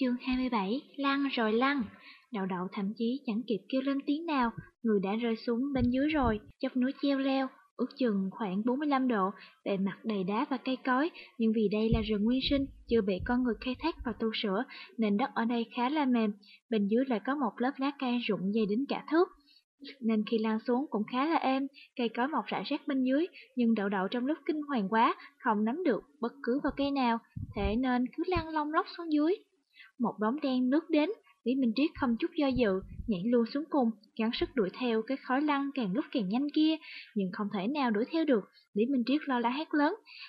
Chương 27, lăn rồi lăn. Đậu đậu thậm chí chẳng kịp kêu lên tiếng nào, người đã rơi xuống bên dưới rồi, dốc núi treo leo, ước chừng khoảng 45 độ, bề mặt đầy đá và cây cối, nhưng vì đây là rừng nguyên sinh, chưa bị con người khai thác và tu sửa, nên đất ở đây khá là mềm, bên dưới lại có một lớp lá cây rụng dày đến cả thước. Nên khi lăn xuống cũng khá là êm, cây cối mọc rải rác bên dưới, nhưng đậu đậu trong lúc kinh hoàng quá, không nắm được bất cứ vào cây nào, thế nên cứ lăn long lóc xuống dưới. Một bóng đen lướt đến, Lý Minh Triết không chút do dự, nhảy luôn xuống cùng, gắng sức đuổi theo cái khói lăn càng lúc càng nhanh kia, nhưng không thể nào đuổi theo được. Lý Minh Triết lo lắng hét lớn,